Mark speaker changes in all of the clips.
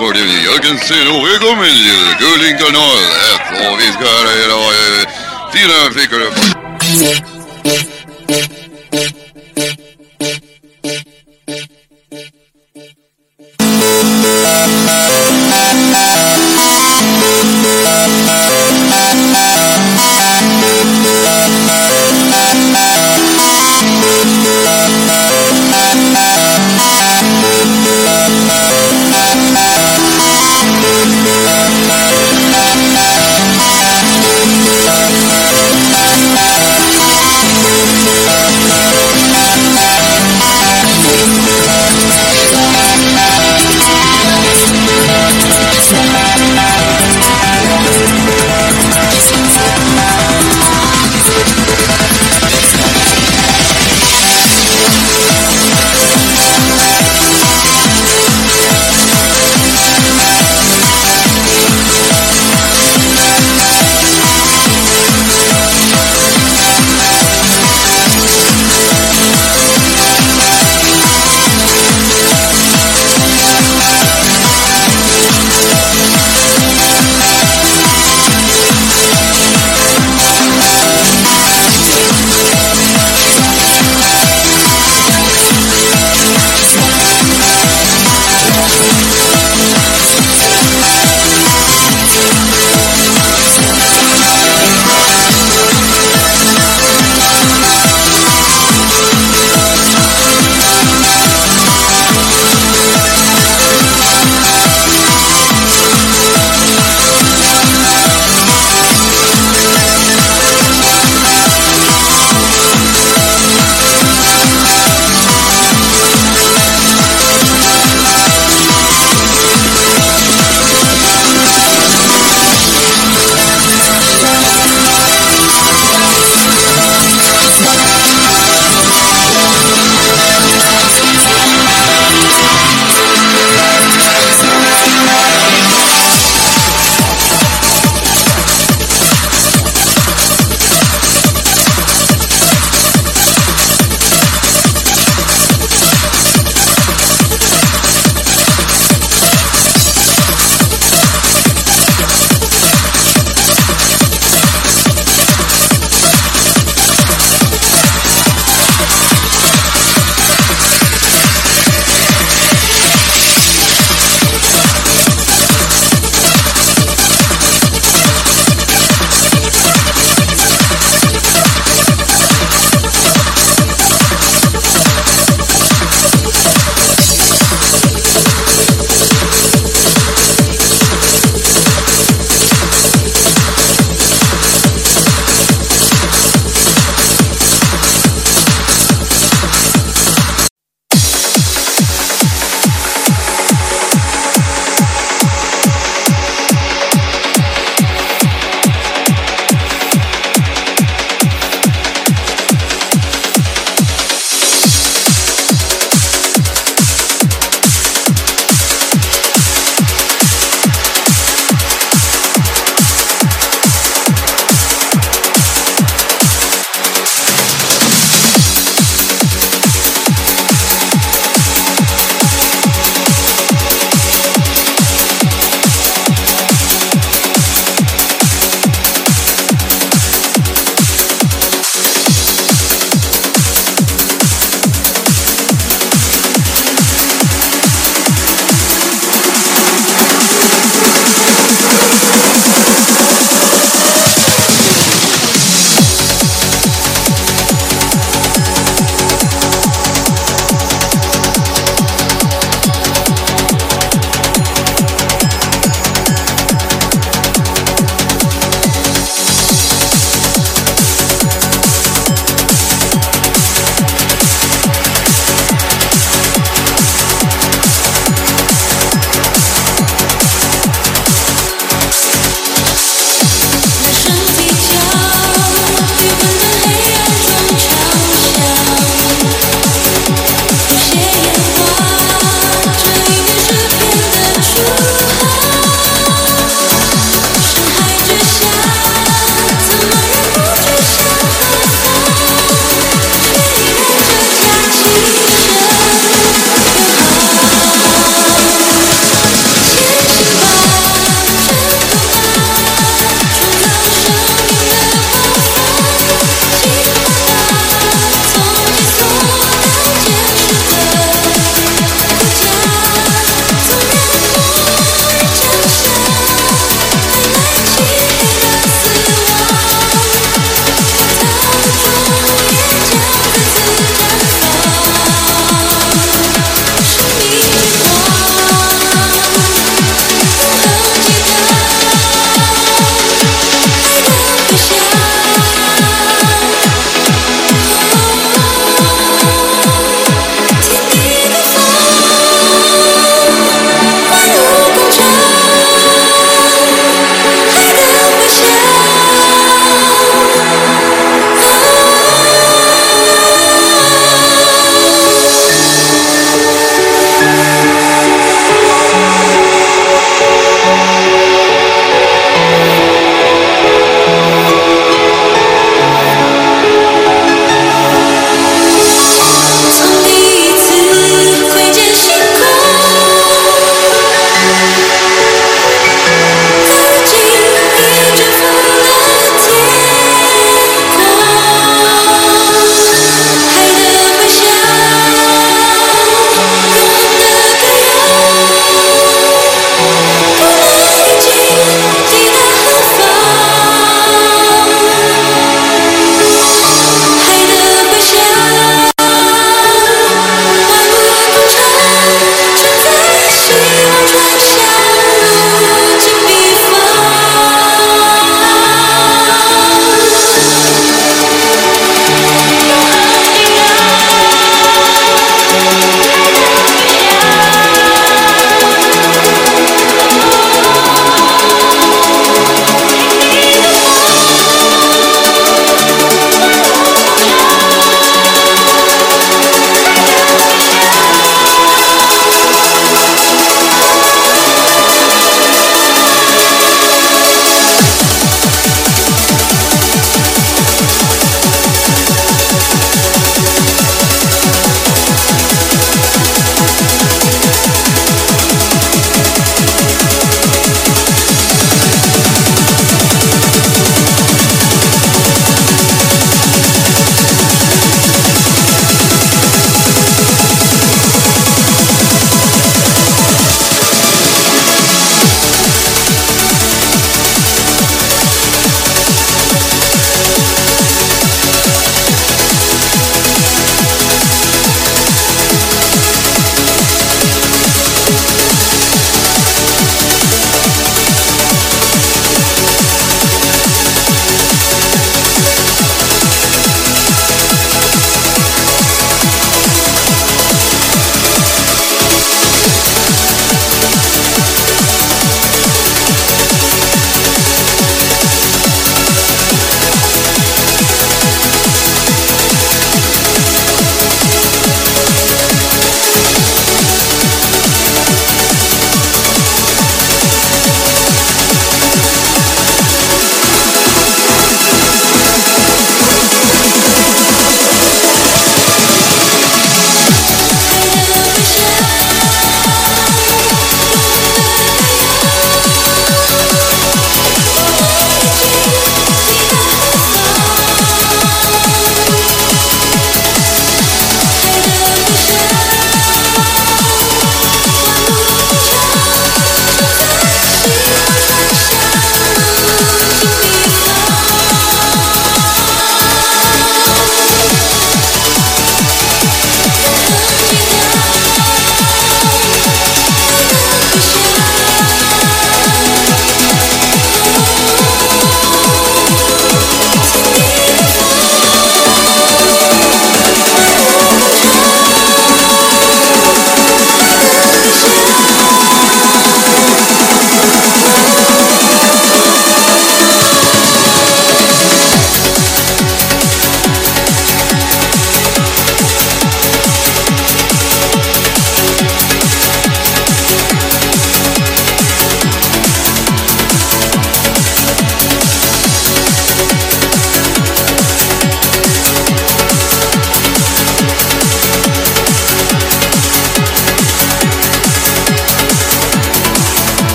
Speaker 1: går det Jörgensen och till Gulling kanal. Och vi ska höra eh, fina flickor.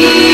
Speaker 2: Some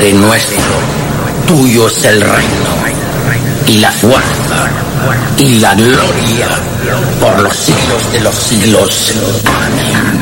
Speaker 3: Padre nuestro, tuyo es el reino y la fuerza y la gloria por los siglos de los siglos. Amén.